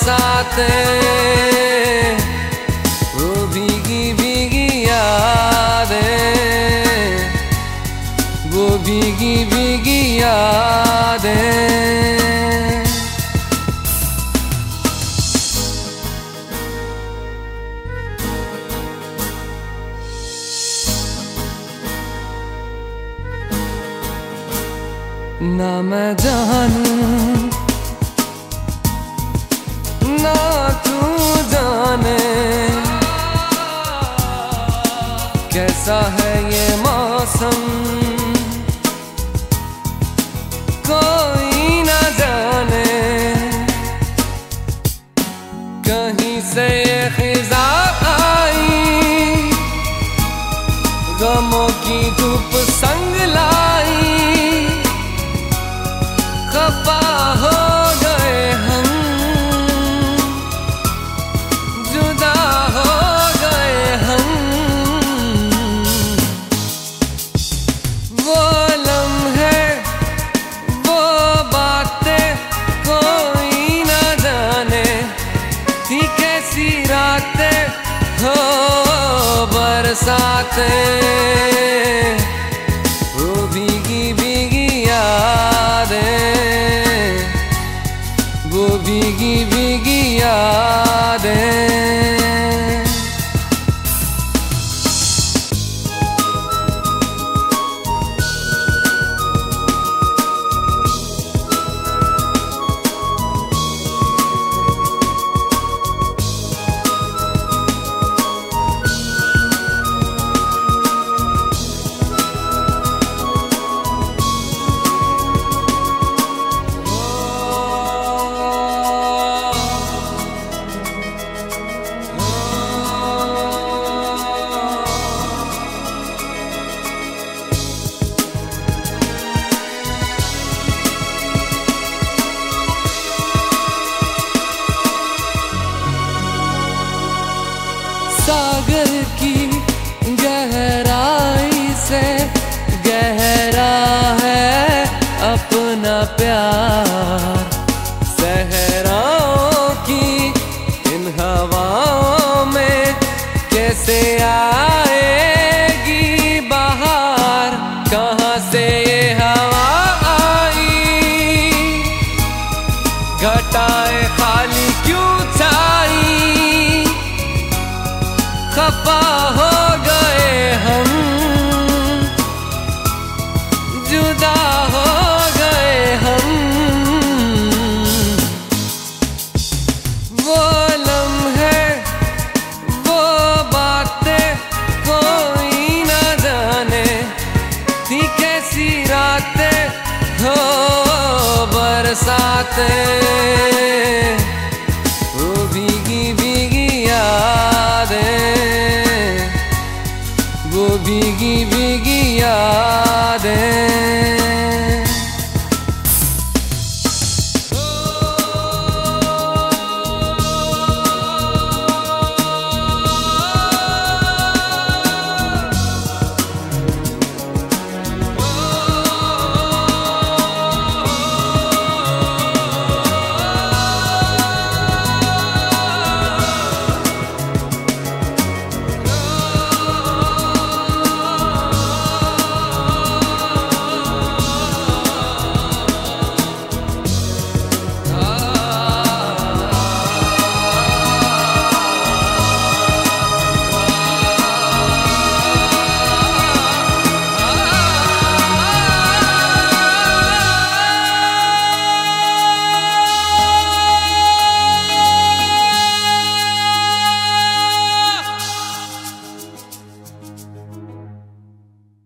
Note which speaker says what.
Speaker 1: बरसाते वो भीगी भीगी यादें वो भीगी भीगी यादें ना मैं जानू ना तू जाने। कैसा है ये मौसम? कोई ना जाने। कहीं से बरसाते भीगी भीगी यादें कैसे आएगी बाहर। कहाँ से ये हवा आई? घटाए खाली क्यों छाई? खपा हो बरसाते वो भीगी भीगी यादें वो भीगी भीगी यादें।